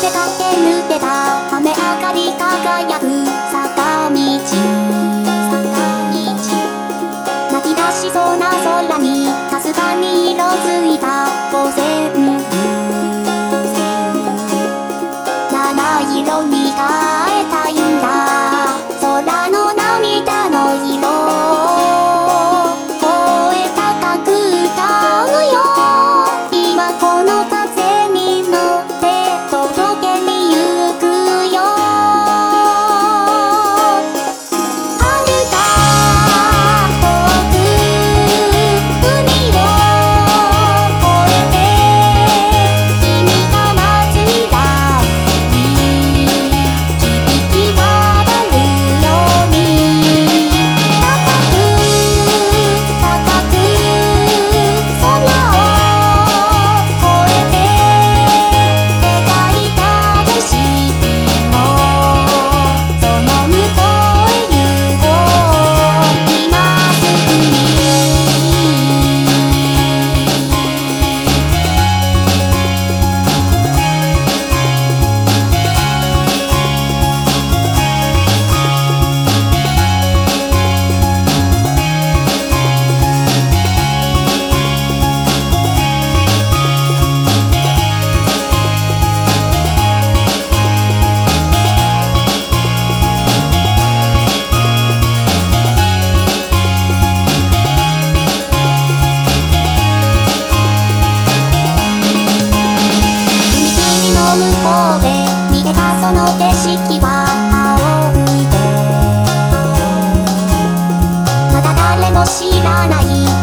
風が煙ってた雨上がり輝く坂道泣き出しそうな空にかすかに色づいた光線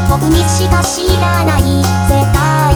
僕にしか知らない。世界。